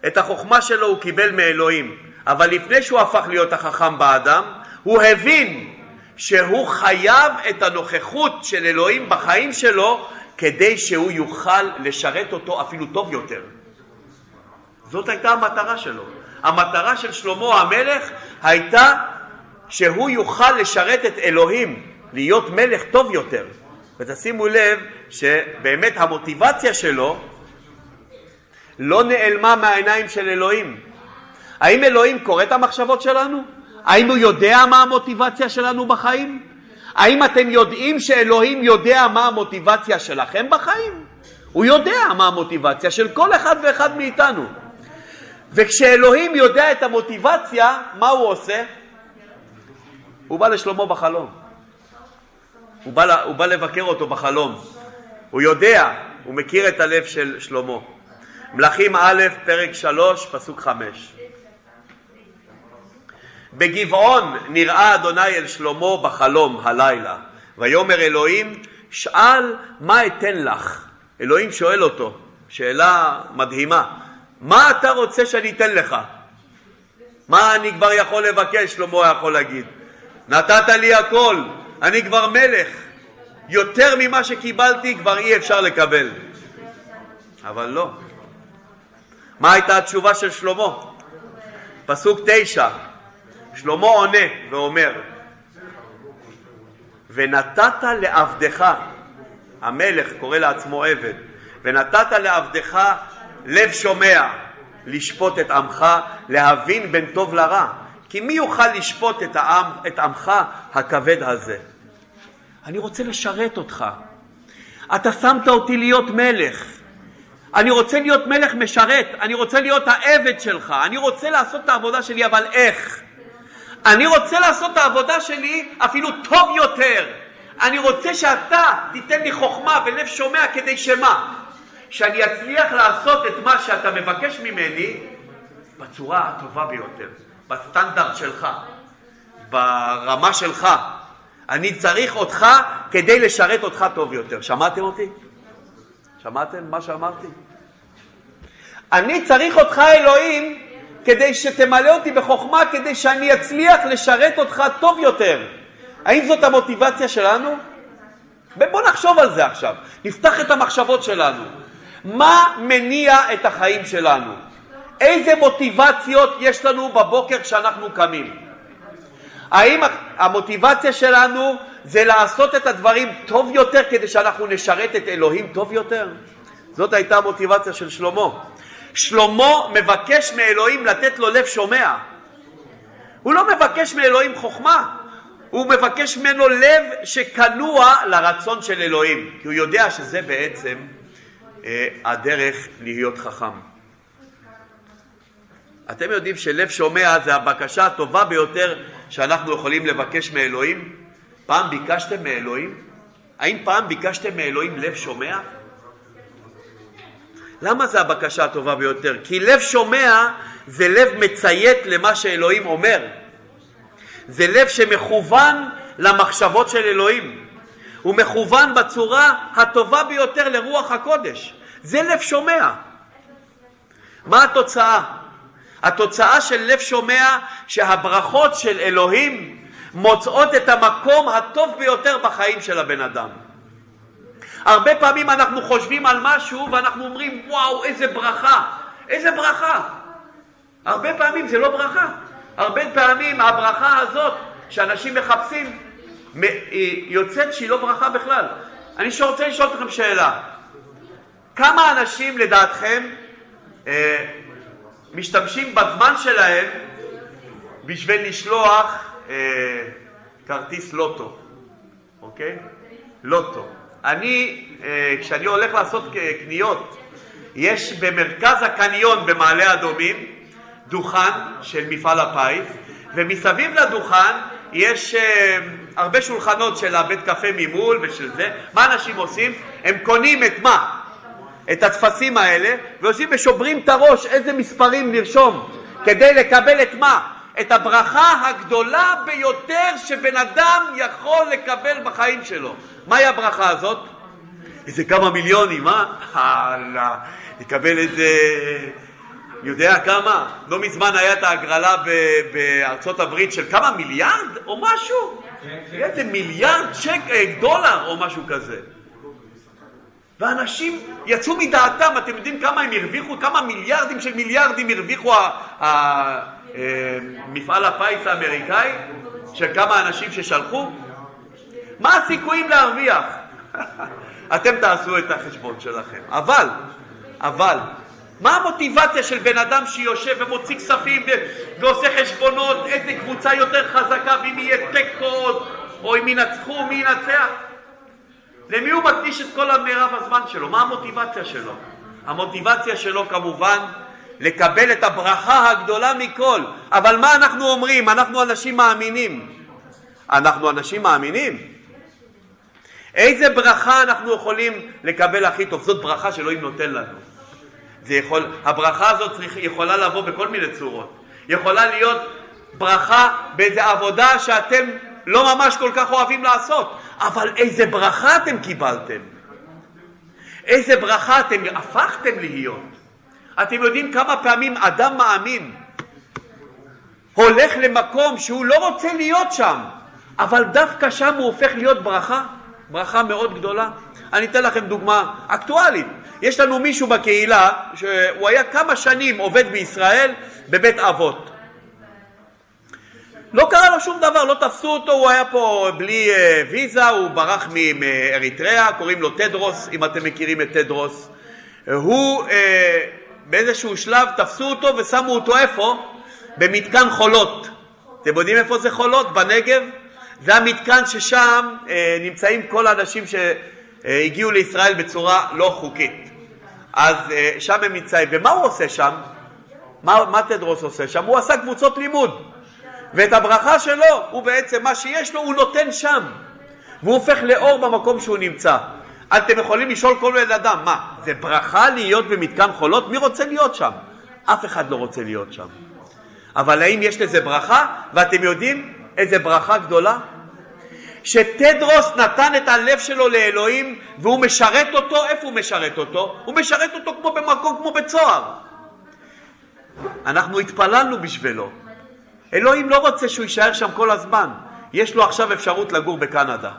את החוכמה שלו הוא קיבל מאלוהים, אבל לפני שהוא הפך להיות החכם באדם, הוא הבין שהוא חייב את הנוכחות של אלוהים בחיים שלו כדי שהוא יוכל לשרת אותו אפילו טוב יותר. זאת הייתה המטרה שלו. המטרה של שלמה המלך הייתה שהוא יוכל לשרת את אלוהים, להיות מלך טוב יותר. ותשימו לב שבאמת המוטיבציה שלו לא נעלמה מהעיניים של אלוהים. האם אלוהים קורא את המחשבות שלנו? האם הוא יודע מה המוטיבציה שלנו בחיים? האם אתם יודעים שאלוהים יודע מה המוטיבציה שלכם בחיים? הוא יודע מה המוטיבציה של כל אחד ואחד מאיתנו. וכשאלוהים יודע את המוטיבציה, מה הוא עושה? הוא בא לשלמה בחלום. הוא בא, הוא בא לבקר אותו בחלום. הוא יודע, הוא מכיר את הלב של שלמה. מלכים א', פרק 3, פסוק 5. בגבעון נראה אדוני אל שלמה בחלום הלילה, ויאמר אלוהים, שאל מה אתן לך? אלוהים שואל אותו, שאלה מדהימה, מה אתה רוצה שאני אתן לך? מה אני כבר יכול לבקש, שלמה יכול להגיד. נתת לי הכל, אני כבר מלך, יותר ממה שקיבלתי כבר אי אפשר לקבל. אבל לא. מה הייתה התשובה של שלמה? פסוק תשע, שלמה עונה ואומר, ונתת לעבדך, המלך קורא לעצמו עבד, ונתת לעבדך לב שומע, לשפוט את עמך, להבין בין טוב לרע. כי מי יוכל לשפוט את, העם, את עמך הכבד הזה? אני רוצה לשרת אותך. אתה שמת אותי להיות מלך. אני רוצה להיות מלך משרת, אני רוצה להיות העבד שלך, אני רוצה לעשות את העבודה שלי, אבל איך? אני רוצה לעשות את העבודה שלי אפילו טוב יותר. אני רוצה שאתה תיתן לי חוכמה ולב שומע כדי שמה? שאני אצליח לעשות את מה שאתה מבקש ממני בצורה הטובה ביותר, בסטנדרט שלך, ברמה שלך. אני צריך אותך כדי לשרת אותך טוב יותר. שמעתם אותי? שמעתם מה שאמרתי? אני צריך אותך, אלוהים, כדי שתמלא אותי בחוכמה, כדי שאני אצליח לשרת אותך טוב יותר. האם זאת המוטיבציה שלנו? בוא נחשוב על זה עכשיו, נפתח את המחשבות שלנו. מה מניע את החיים שלנו? איזה מוטיבציות יש לנו בבוקר כשאנחנו קמים? האם המוטיבציה שלנו זה לעשות את הדברים טוב יותר כדי שאנחנו נשרת את אלוהים טוב יותר? זאת הייתה המוטיבציה של שלמה. שלמה מבקש מאלוהים לתת לו לב שומע. הוא לא מבקש מאלוהים חוכמה, הוא מבקש ממנו לב שכנוע לרצון של אלוהים, כי הוא יודע שזה בעצם אה, הדרך להיות חכם. אתם יודעים שלב שומע זה הבקשה הטובה ביותר שאנחנו יכולים לבקש מאלוהים? פעם ביקשתם מאלוהים? האם פעם ביקשתם מאלוהים לב שומע? למה זה הבקשה הטובה ביותר? כי לב שומע זה לב מציית למה שאלוהים אומר. זה לב שמכוון למחשבות של אלוהים. הוא מכוון בצורה הטובה ביותר לרוח הקודש. זה לב שומע. מה התוצאה? התוצאה של לב שומע שהברכות של אלוהים מוצאות את המקום הטוב ביותר בחיים של הבן אדם. הרבה פעמים אנחנו חושבים על משהו ואנחנו אומרים וואו איזה ברכה, איזה ברכה. הרבה פעמים זה לא ברכה. הרבה פעמים הברכה הזאת שאנשים מחפשים יוצאת שהיא לא ברכה בכלל. אני רוצה לשאול אתכם שאלה. כמה אנשים לדעתכם אה, משתמשים בזמן שלהם בשביל לשלוח אה, כרטיס לוטו, אוקיי? לוטו. אני, אה, כשאני הולך לעשות קניות, יש במרכז הקניון במעלה אדומים דוכן של מפעל הפיס, ומסביב לדוכן יש אה, הרבה שולחנות של הבית קפה ממול ושל זה. מה אנשים עושים? הם קונים את מה? את הטפסים האלה, ויושבים ושוברים את הראש איזה מספרים לרשום, כדי לקבל את מה? את הברכה הגדולה ביותר שבן אדם יכול לקבל בחיים שלו. מהי הברכה הזאת? איזה כמה מיליונים, אה? הלאה, יקבל איזה... יודע כמה? לא מזמן היה את ההגרלה בארצות הברית של כמה מיליארד או משהו? איזה מיליארד שק, אה, דולר או משהו כזה. ואנשים יצאו מדעתם, אתם יודעים כמה הם הרוויחו, כמה מיליארדים של מיליארדים הרוויחו אה, מפעל הפיס האמריקאי, של כמה אנשים ששלחו? מה הסיכויים להרוויח? אתם תעשו את החשבון שלכם. אבל, אבל, מה המוטיבציה של בן אדם שיושב ומוציא כספים ועושה חשבונות, איזה קבוצה יותר חזקה ואם יהיה תיקו או אם ינצחו, מי ינצח? למי הוא מקדיש את כל המרב הזמן שלו? מה המוטיבציה שלו? המוטיבציה שלו כמובן לקבל את הברכה הגדולה מכל. אבל מה אנחנו אומרים? אנחנו אנשים מאמינים. אנחנו אנשים מאמינים. איזה ברכה אנחנו יכולים לקבל הכי טוב? זאת ברכה שאלוהים נותן לנו. יכול, הברכה הזאת צריך, יכולה לבוא בכל מיני צורות. יכולה להיות ברכה באיזה עבודה שאתם לא ממש כל כך אוהבים לעשות, אבל איזה ברכה אתם קיבלתם. איזה ברכה אתם הפכתם להיות. אתם יודעים כמה פעמים אדם מאמין הולך למקום שהוא לא רוצה להיות שם, אבל דווקא שם הוא הופך להיות ברכה, ברכה מאוד גדולה. אני אתן לכם דוגמה אקטואלית. יש לנו מישהו בקהילה שהוא היה כמה שנים עובד בישראל בבית אבות. לא קרה לו שום דבר, לא תפסו אותו, הוא היה פה בלי uh, ויזה, הוא ברח מאריתריאה, קוראים לו תדרוס, אם אתם מכירים את תדרוס. הוא uh, באיזשהו שלב תפסו אותו ושמו אותו איפה? במתקן חולות. אתם יודעים איפה זה חולות? בנגב? זה המתקן ששם uh, נמצאים כל האנשים שהגיעו לישראל בצורה לא חוקית. אז שם הם נמצאים. ומה הוא עושה שם? מה, מה תדרוס עושה שם? הוא עשה קבוצות לימוד. ואת הברכה שלו, הוא בעצם, מה שיש לו, הוא נותן שם. והוא הופך לאור במקום שהוא נמצא. אתם יכולים לשאול כל בן אדם, מה, זה ברכה להיות במתקן חולות? מי רוצה להיות שם? אף אחד לא רוצה להיות שם. אבל האם יש לזה ברכה? ואתם יודעים איזה ברכה גדולה? שתדרוס נתן את הלב שלו לאלוהים והוא משרת אותו, איפה הוא משרת אותו? הוא משרת אותו כמו במקום, כמו בצוהר. אנחנו התפללנו בשבילו. אלוהים לא רוצה שהוא יישאר שם כל הזמן. יש לו עכשיו אפשרות לגור בקנדה.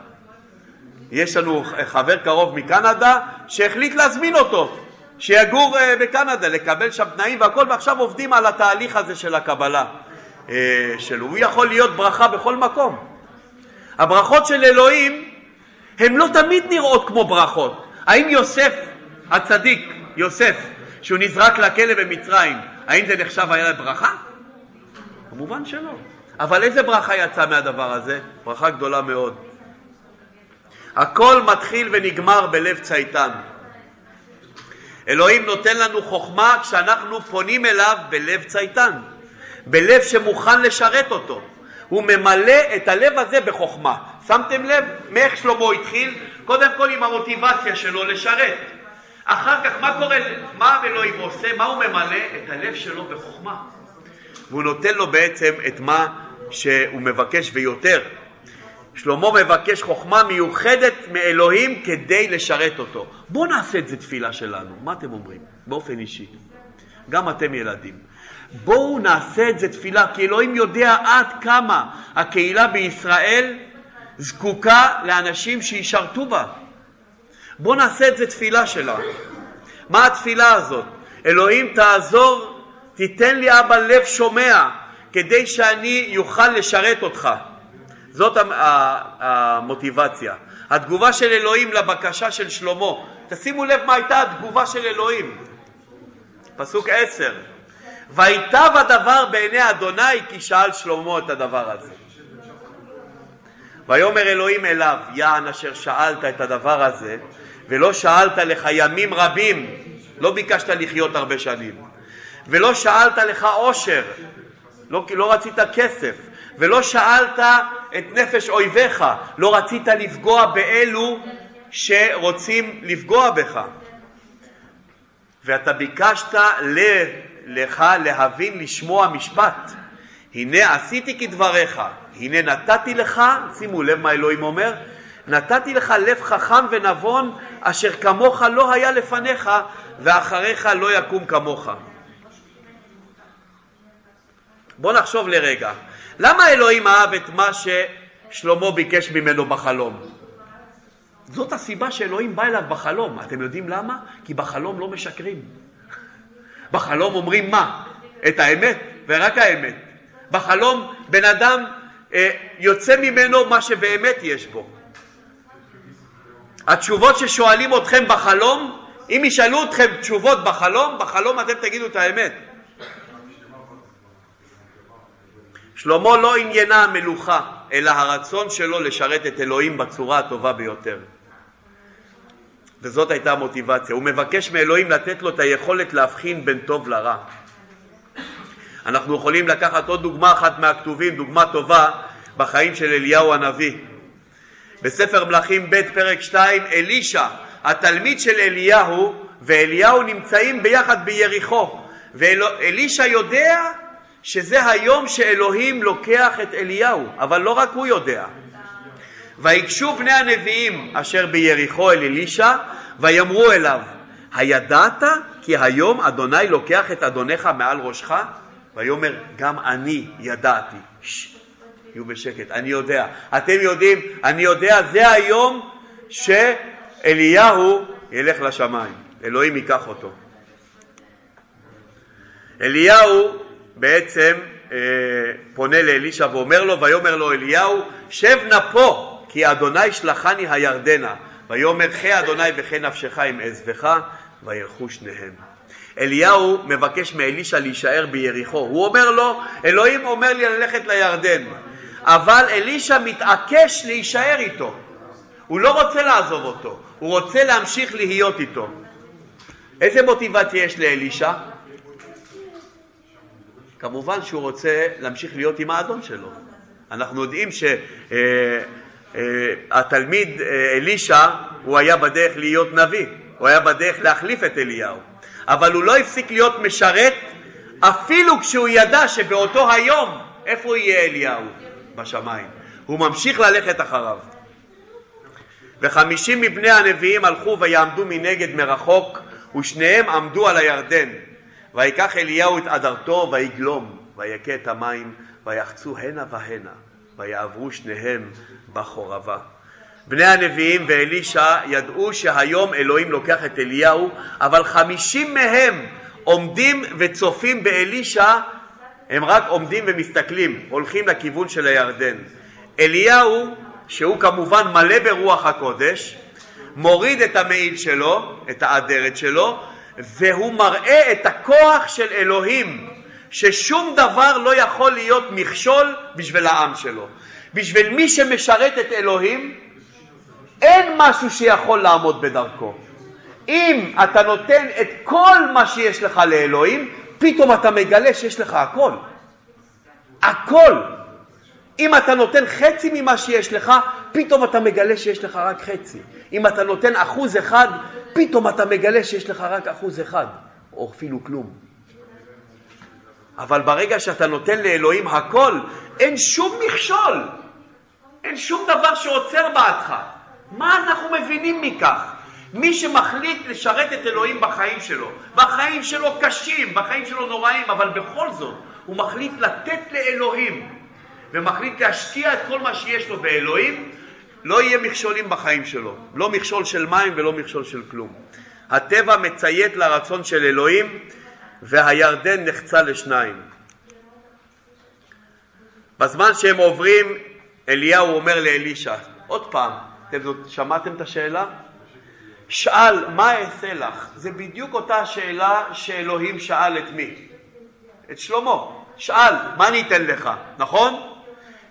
יש לנו חבר קרוב מקנדה שהחליט להזמין אותו, שיגור אה, בקנדה, לקבל שם תנאים והכל, ועכשיו עובדים על התהליך הזה של הקבלה אה, שלו. הוא יכול להיות ברכה בכל מקום. הברכות של אלוהים הן לא תמיד נראות כמו ברכות. האם יוסף הצדיק, יוסף, שהוא נזרק לכלא במצרים, האם זה נחשב היה לברכה? כמובן שלא. אבל איזה ברכה יצאה מהדבר הזה? ברכה גדולה מאוד. הכל מתחיל ונגמר בלב צייתן. אלוהים נותן לנו חוכמה כשאנחנו פונים אליו בלב צייתן, בלב שמוכן לשרת אותו. הוא ממלא את הלב הזה בחוכמה. שמתם לב מאיך שלמה התחיל? קודם כל עם המוטיבציה שלו לשרת. אחר כך מה קורה, מה אלוהים עושה? מה הוא ממלא? את הלב שלו בחוכמה. והוא נותן לו בעצם את מה שהוא מבקש ויותר. שלמה מבקש חוכמה מיוחדת מאלוהים כדי לשרת אותו. בואו נעשה את זה תפילה שלנו. מה אתם אומרים? באופן אישי. גם אתם ילדים. בואו נעשה את זה תפילה, כי אלוהים יודע עד כמה הקהילה בישראל זקוקה לאנשים שישרתו בה. בואו נעשה את זה תפילה שלה. מה התפילה הזאת? אלוהים תעזור, תיתן לי אבא לב שומע, כדי שאני אוכל לשרת אותך. זאת המוטיבציה. התגובה של אלוהים לבקשה של שלמה, תשימו לב מה הייתה התגובה של אלוהים. פסוק עשר, ויטב הדבר בעיני אדוני כי שאל שלמה את הדבר הזה. ויאמר אלוהים אליו, יען אשר שאלת את הדבר הזה, ולא שאלת לך ימים רבים, לא ביקשת לחיות הרבה שנים, ולא שאלת לך עושר, לא, לא רצית כסף, ולא שאלת את נפש אויביך, לא רצית לפגוע באלו שרוצים לפגוע בך. ואתה ביקשת לך להבין לשמוע משפט. הנה עשיתי כדבריך, הנה נתתי לך, שימו לב מה אלוהים אומר, נתתי לך לב חכם ונבון אשר כמוך לא היה לפניך ואחריך לא יקום כמוך. בוא נחשוב לרגע, למה אלוהים אהב את מה ששלמה ביקש ממנו בחלום? זאת הסיבה שאלוהים בא אליו בחלום. אתם יודעים למה? כי בחלום לא משקרים. בחלום אומרים מה? את האמת, ורק האמת. בחלום בן אדם אה, יוצא ממנו מה שבאמת יש בו. התשובות ששואלים אתכם בחלום, אם ישאלו אתכם תשובות בחלום, בחלום אתם תגידו את האמת. שלמה לא עניינה המלוכה, אלא הרצון שלו לשרת את אלוהים בצורה הטובה ביותר. וזאת הייתה המוטיבציה. הוא מבקש מאלוהים לתת לו את היכולת להבחין בין טוב לרע. אנחנו יכולים לקחת עוד דוגמה אחת מהכתובים, דוגמה טובה בחיים של אליהו הנביא. בספר מלכים ב' פרק 2, אלישע, התלמיד של אליהו ואליהו נמצאים ביחד ביריחו, ואלישע יודע שזה היום שאלוהים לוקח את אליהו, אבל לא רק הוא יודע. ויגשו בני הנביאים אשר ביריחו אל אלישע, ויאמרו אליו, הידעת כי היום אדוני לוקח את אדונך מעל ראשך? ויאמר, גם אני ידעתי. תהיו בשקט, אני יודע. אתם יודעים, אני יודע, זה היום שאליהו ילך לשמיים. אלוהים ייקח אותו. אליהו בעצם אה, פונה לאלישע ואומר לו, ויאמר לו אליהו, שב נא פה, כי אדוני שלחני הירדנה. ויאמר חי אדוני וחי נפשך עם עזבך, וילכו שניהם. אליהו מבקש מאלישע להישאר ביריחו. הוא אומר לו, אלוהים אומר לי ללכת לירדן, אבל אלישע מתעקש להישאר איתו. הוא לא רוצה לעזוב אותו, הוא רוצה להמשיך להיות איתו. איזה מוטיבציה יש לאלישע? כמובן שהוא רוצה להמשיך להיות עם האדון שלו. אנחנו יודעים שהתלמיד אה, אה, אלישע, הוא היה בדרך להיות נביא, הוא היה בדרך להחליף את אליהו, אבל הוא לא הפסיק להיות משרת אפילו כשהוא ידע שבאותו היום, איפה יהיה אליהו? בשמיים. הוא ממשיך ללכת אחריו. וחמישים מבני הנביאים הלכו ויעמדו מנגד מרחוק, ושניהם עמדו על הירדן. ויקח אליהו את עדרתו ויגלום, ויכה את המים, ויחצו הנה והנה, ויעברו שניהם בחורבה. בני הנביאים ואלישע ידעו שהיום אלוהים לוקח את אליהו, אבל חמישים מהם עומדים וצופים באלישע, הם רק עומדים ומסתכלים, הולכים לכיוון של הירדן. אליהו, שהוא כמובן מלא ברוח הקודש, מוריד את המעיל שלו, את האדרת שלו, והוא מראה את הכוח של אלוהים, ששום דבר לא יכול להיות מכשול בשביל העם שלו. בשביל מי שמשרת את אלוהים, אין משהו שיכול לעמוד בדרכו. אם אתה נותן את כל מה שיש לך לאלוהים, פתאום אתה מגלה שיש לך הכל. הכל. אם אתה נותן חצי ממה שיש לך, פתאום אתה מגלה שיש לך רק חצי. אם אתה נותן אחוז אחד, פתאום אתה מגלה שיש לך רק אחוז אחד, או אפילו כלום. אבל ברגע שאתה נותן לאלוהים הכל, אין שום מכשול, אין שום דבר שעוצר בעדך. מה אנחנו מבינים מכך? מי שמחליט לשרת את אלוהים בחיים שלו, והחיים שלו קשים, והחיים שלו נוראים, אבל בכל זאת הוא מחליט לתת לאלוהים ומחליט להשקיע את כל מה שיש לו באלוהים, לא יהיה מכשולים בחיים שלו, לא מכשול של מים ולא מכשול של כלום. הטבע מציית לרצון של אלוהים והירדן נחצה לשניים. בזמן שהם עוברים, אליהו אומר לאלישע, עוד פעם, אתם שמעתם את השאלה? שאל, מה אעשה לך? זה בדיוק אותה שאלה שאלוהים שאל את מי? את שלמה. שאל, מה אני אתן לך? נכון?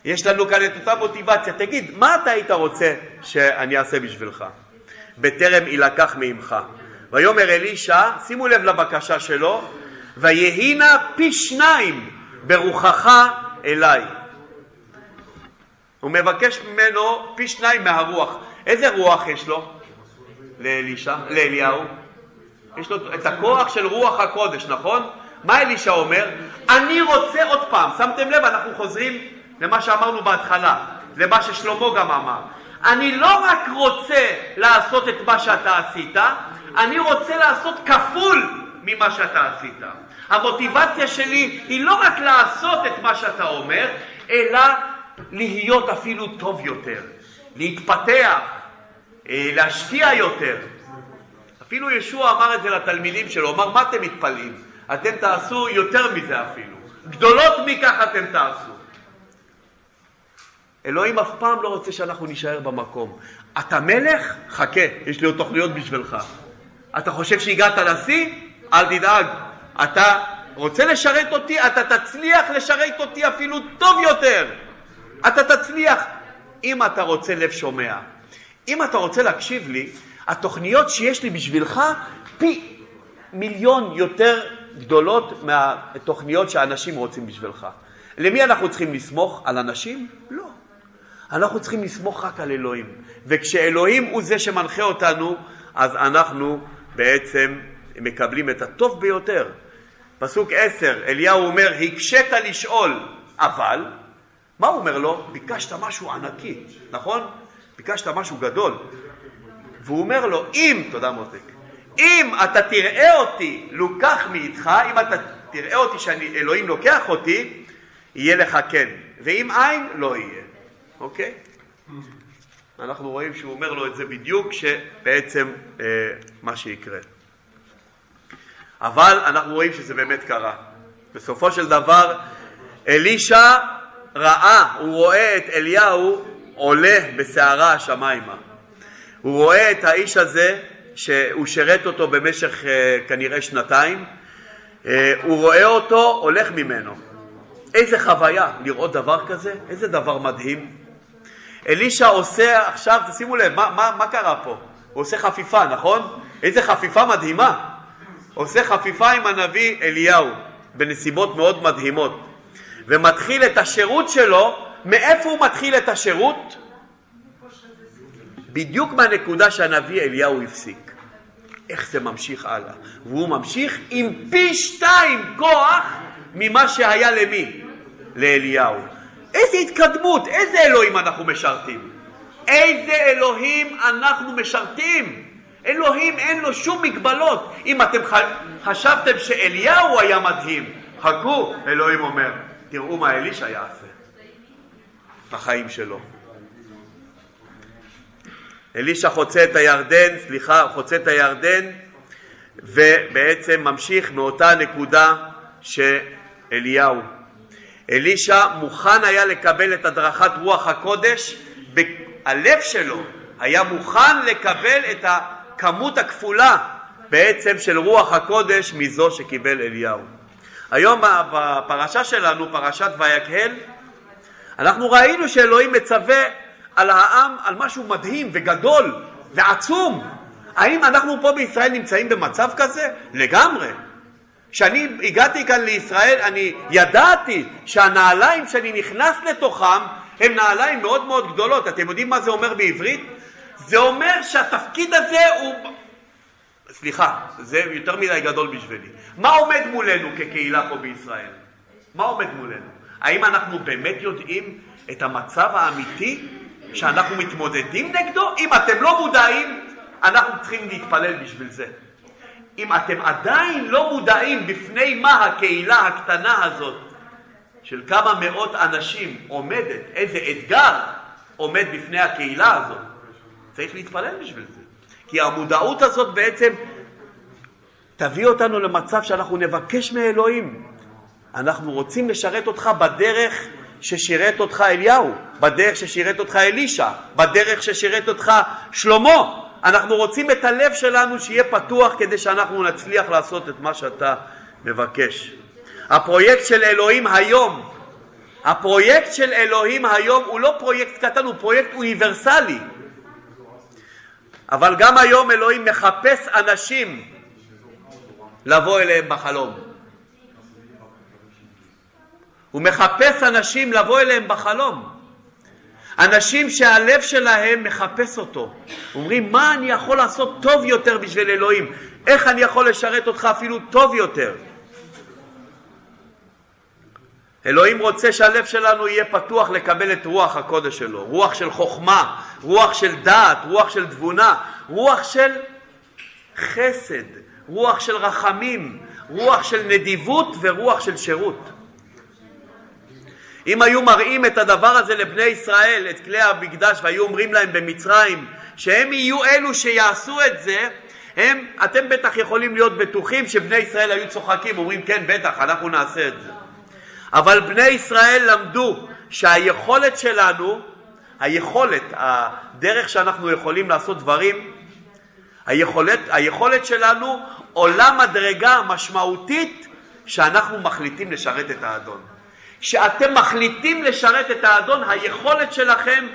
יש לנו כאן את אותה מוטיבציה. תגיד, מה אתה היית רוצה שאני אעשה בשבילך? בטרם יילקח מעמך. ויאמר אלישע, שימו לב לבקשה שלו, ויהי נא פי שניים ברוחך אליי. הוא מבקש ממנו פי שניים מהרוח. איזה רוח יש לו? לאלישע, לאליהו? יש לו את הכוח של רוח הקודש, נכון? מה אלישע אומר? אני רוצה עוד פעם, שמתם לב, אנחנו חוזרים למה שאמרנו בהתחלה, למה ששלמה גם אמר. אני לא רק רוצה לעשות את מה שאתה עשית, אני רוצה לעשות כפול ממה שאתה עשית. המוטיבציה שלי היא לא רק לעשות את מה שאתה אומר, אלא להיות אפילו טוב יותר, להתפתח, אה, להשקיע יותר. אפילו ישוע אמר את זה לתלמידים שלו, אמר, מה אתם מתפלאים? אתם תעשו יותר מזה אפילו. גדולות מכך אתם תעשו. אלוהים אף פעם לא רוצה שאנחנו נישאר במקום. אתה מלך? חכה, יש לי עוד תוכניות בשבילך. אתה חושב שהגעת לשיא? אל תדאג. אתה רוצה לשרת אותי? אתה תצליח לשרת אותי אפילו טוב יותר. אתה תצליח. אם אתה רוצה לב שומע, אם אתה רוצה להקשיב לי, התוכניות שיש לי בשבילך פי מיליון יותר גדולות מהתוכניות שאנשים רוצים בשבילך. למי אנחנו צריכים לסמוך? על אנשים? לא. אנחנו צריכים לסמוך רק על אלוהים. וכשאלוהים הוא זה שמנחה אותנו, אז אנחנו בעצם מקבלים את הטוב ביותר. פסוק עשר, אליהו אומר, הקשית לשאול, אבל, מה הוא אומר לו? ביקשת משהו ענקי, נכון? ביקשת משהו גדול. והוא אומר לו, אם, תודה מותק, אם אתה תראה אותי לוקח מאיתך, אם אתה תראה אותי שאלוהים לוקח אותי, יהיה לך כן, ואם אין, לא יהיה, אוקיי? אנחנו רואים שהוא אומר לו את זה בדיוק, שבעצם אה, מה שיקרה. אבל אנחנו רואים שזה באמת קרה. בסופו של דבר, אלישע ראה, הוא רואה את אליהו עולה בסערה השמיימה. הוא רואה את האיש הזה, שהוא שירת אותו במשך אה, כנראה שנתיים, אה, הוא רואה אותו הולך ממנו. איזה חוויה לראות דבר כזה, איזה דבר מדהים. אלישע עושה עכשיו, תשימו לב, מה, מה, מה קרה פה? הוא עושה חפיפה, נכון? איזה חפיפה מדהימה. עושה חפיפה עם הנביא אליהו, בנסיבות מאוד מדהימות, ומתחיל את השירות שלו, מאיפה הוא מתחיל את השירות? בדיוק מהנקודה שהנביא אליהו הפסיק. איך זה ממשיך הלאה? והוא ממשיך עם פי שתיים כוח ממה שהיה למי? לאליהו. איזה התקדמות, איזה אלוהים אנחנו משרתים? איזה אלוהים אנחנו משרתים? אלוהים אין לו שום מגבלות. אם אתם חשבתם שאליהו היה מדהים, חכו, אלוהים אומר, תראו מה אלישע יעשה בחיים שלו. אלישע חוצה את הירדן, סליחה, חוצה את הירדן ובעצם ממשיך מאותה נקודה שאליהו. אלישע מוכן היה לקבל את הדרכת רוח הקודש, הלב שלו היה מוכן לקבל את הכמות הכפולה בעצם של רוח הקודש מזו שקיבל אליהו. היום בפרשה שלנו, פרשת ויקהל, אנחנו ראינו שאלוהים מצווה על העם על משהו מדהים וגדול ועצום. האם אנחנו פה בישראל נמצאים במצב כזה? לגמרי. כשאני הגעתי כאן לישראל אני ידעתי שהנעליים שאני נכנס לתוכם הן נעליים מאוד מאוד גדולות. אתם יודעים מה זה אומר בעברית? זה אומר שהתפקיד הזה הוא... סליחה, זה יותר מדי גדול בשבילי. מה עומד מולנו כקהילה פה בישראל? מה עומד מולנו? האם אנחנו באמת יודעים את המצב האמיתי שאנחנו מתמודדים נגדו? אם אתם לא מודעים, אנחנו צריכים להתפלל בשביל זה. אם אתם עדיין לא מודעים בפני מה הקהילה הקטנה הזאת של כמה מאות אנשים עומדת, איזה אתגר עומד בפני הקהילה הזאת, צריך להתפלל בשביל זה. כי המודעות הזאת בעצם תביא אותנו למצב שאנחנו נבקש מאלוהים. אנחנו רוצים לשרת אותך בדרך ששירת אותך אליהו, בדרך ששירת אותך אלישע, בדרך ששירת אותך שלמה. אנחנו רוצים את הלב שלנו שיהיה פתוח כדי שאנחנו נצליח לעשות את מה שאתה מבקש. הפרויקט של אלוהים היום, הפרויקט של אלוהים היום הוא לא פרויקט קטן, הוא פרויקט אוניברסלי. אבל גם היום אלוהים מחפש אנשים לבוא אליהם בחלום. הוא מחפש אנשים לבוא אליהם בחלום. אנשים שהלב שלהם מחפש אותו. אומרים, מה אני יכול לעשות טוב יותר בשביל אלוהים? איך אני יכול לשרת אותך אפילו טוב יותר? אלוהים רוצה שהלב שלנו יהיה פתוח לקבל את רוח הקודש שלו, רוח של חוכמה, רוח של דעת, רוח של תבונה, רוח של חסד, רוח של רחמים, רוח של נדיבות ורוח של שירות. אם היו מראים את הדבר הזה לבני ישראל, את כלי המקדש, והיו אומרים להם במצרים שהם יהיו אלו שיעשו את זה, הם, אתם בטח יכולים להיות בטוחים שבני ישראל היו צוחקים, אומרים כן בטח, אנחנו נעשה את זה. אבל בני ישראל למדו שהיכולת שלנו, היכולת, הדרך שאנחנו יכולים לעשות דברים, היכולת, היכולת שלנו עולה מדרגה משמעותית שאנחנו מחליטים לשרת את האדון. כשאתם מחליטים לשרת את האדון, היכולת שלכם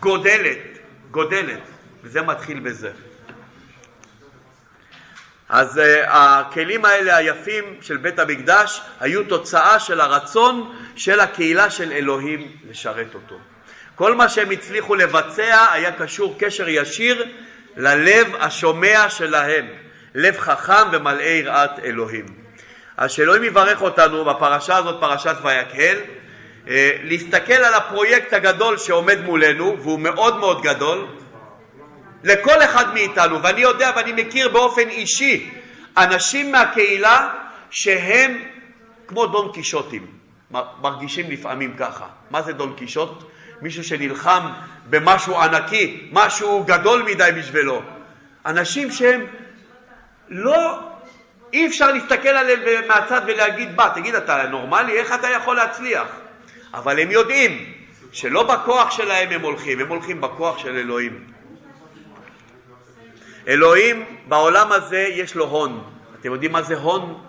גודלת, גודלת, וזה מתחיל בזה. אז uh, הכלים האלה היפים של בית המקדש היו תוצאה של הרצון של הקהילה של אלוהים לשרת אותו. כל מה שהם הצליחו לבצע היה קשור קשר ישיר ללב השומע שלהם, לב חכם ומלא יראת אלוהים. אז שאלוהים יברך אותנו בפרשה הזאת, פרשת ויקהל, אה, להסתכל על הפרויקט הגדול שעומד מולנו, והוא מאוד מאוד גדול, לכל אחד מאיתנו, ואני יודע ואני מכיר באופן אישי אנשים מהקהילה שהם כמו דון קישוטים, מרגישים לפעמים ככה. מה זה דון קישוט? מישהו שנלחם במשהו ענקי, משהו גדול מדי בשבילו. אנשים שהם לא, אי אפשר להסתכל עליהם מהצד ולהגיד, מה, תגיד, אתה נורמלי? איך אתה יכול להצליח? אבל הם יודעים שלא בכוח שלהם הם הולכים, הם הולכים בכוח של אלוהים. אלוהים בעולם הזה יש לו הון. אתם יודעים מה זה הון?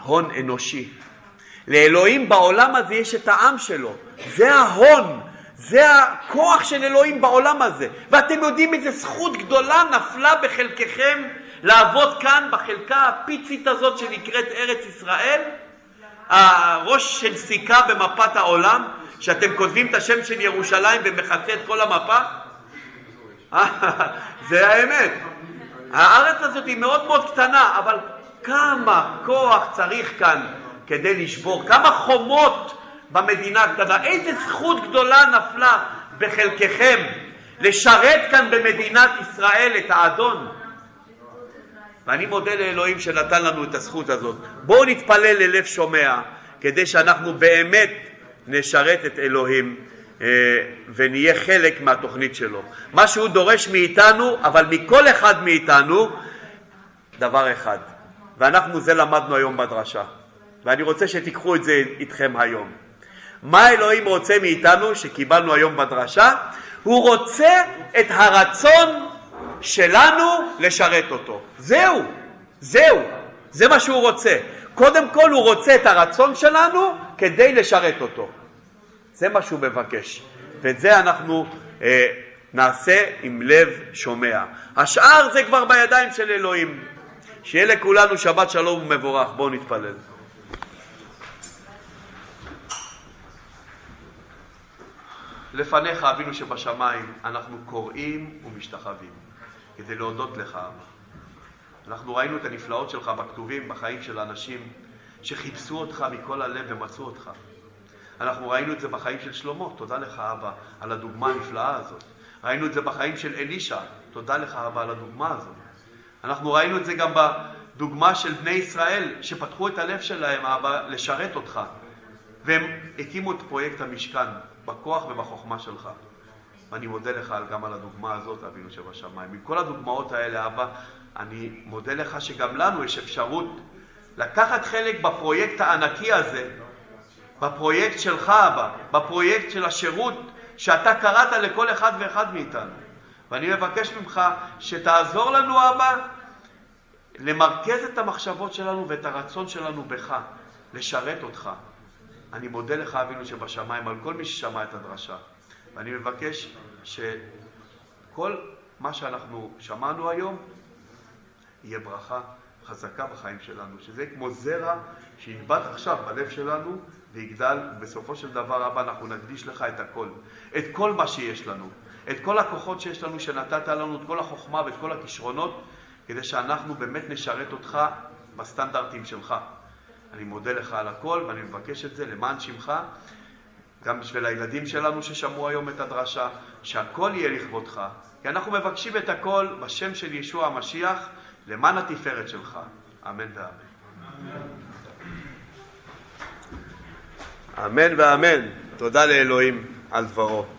הון אנושי. לאלוהים בעולם הזה יש את העם שלו. זה ההון, זה הכוח של אלוהים בעולם הזה. ואתם יודעים איזה זכות גדולה נפלה בחלקכם לעבוד כאן בחלקה הפיצית הזאת שנקראת ארץ ישראל? הראש של סיכה במפת העולם, שאתם כותבים את השם של ירושלים ומכסה את כל המפה? זה האמת. הארץ הזאת היא מאוד מאוד קטנה, אבל כמה כוח צריך כאן כדי לשבור, כמה חומות במדינה הקטנה, איזה זכות גדולה נפלה בחלקכם לשרת כאן במדינת ישראל את האדון. ואני מודה לאלוהים שנתן לנו את הזכות הזאת. בואו נתפלל ללב שומע, כדי שאנחנו באמת נשרת את אלוהים אה, ונהיה חלק מהתוכנית שלו. מה שהוא דורש מאיתנו, אבל מכל אחד מאיתנו, דבר אחד. ואנחנו זה למדנו היום בדרשה. ואני רוצה שתיקחו את זה איתכם היום. מה אלוהים רוצה מאיתנו שקיבלנו היום בדרשה? הוא רוצה את הרצון שלנו לשרת אותו. זהו, זהו, זה מה שהוא רוצה. קודם כל הוא רוצה את הרצון שלנו כדי לשרת אותו. זה מה שהוא מבקש, ואת זה אנחנו אה, נעשה עם לב שומע. השאר זה כבר בידיים של אלוהים. שיהיה לכולנו שבת שלום ומבורך. בואו נתפלל. לפניך אבינו שבשמיים אנחנו קוראים ומשתחווים כדי להודות לך. אנחנו ראינו את הנפלאות שלך בכתובים, בחיים של האנשים שחיפשו אותך מכל הלב ומצאו אותך. אנחנו ראינו את זה בחיים של שלמה, תודה לך אבא על הדוגמה הנפלאה הזאת. ראינו את זה בחיים של אלישע, תודה לך אבא על הדוגמה הזאת. אנחנו ראינו את זה גם בדוגמה של בני ישראל, שפתחו את הלב שלהם, אבא, לשרת אותך. והם הקימו את פרויקט המשכן, בכוח ובחוכמה שלך. ואני מודה לך גם על הדוגמה הזאת, אבינו שבשמיים. עם כל הדוגמאות האלה, אבא, אני מודה לך שגם לנו יש אפשרות לקחת חלק בפרויקט הענקי הזה, בפרויקט שלך, אבא, בפרויקט של השירות שאתה קראת לכל אחד ואחד מאיתנו. ואני מבקש ממך שתעזור לנו, אבא, למרכז את המחשבות שלנו ואת הרצון שלנו בך, לשרת אותך. אני מודה לך, אבינו שבשמיים, על כל מי ששמע את הדרשה. ואני מבקש שכל מה שאנחנו שמענו היום יהיה ברכה חזקה בחיים שלנו, שזה כמו זרע שינבט עכשיו בלב שלנו ויגדל, ובסופו של דבר, אבא, אנחנו נקדיש לך את הכל, את כל מה שיש לנו, את כל הכוחות שיש לנו, שנתת לנו, את כל החוכמה ואת כל הכישרונות, כדי שאנחנו באמת נשרת אותך בסטנדרטים שלך. אני מודה לך על הכל ואני מבקש את זה למען שמך, גם בשביל הילדים שלנו ששמעו היום את הדרשה, שהכל יהיה לכבודך. כי אנחנו מבקשים את הכל בשם של ישוע המשיח, למען התפארת שלך. אמן ואמן. אמן ואמן. תודה לאלוהים על דברו.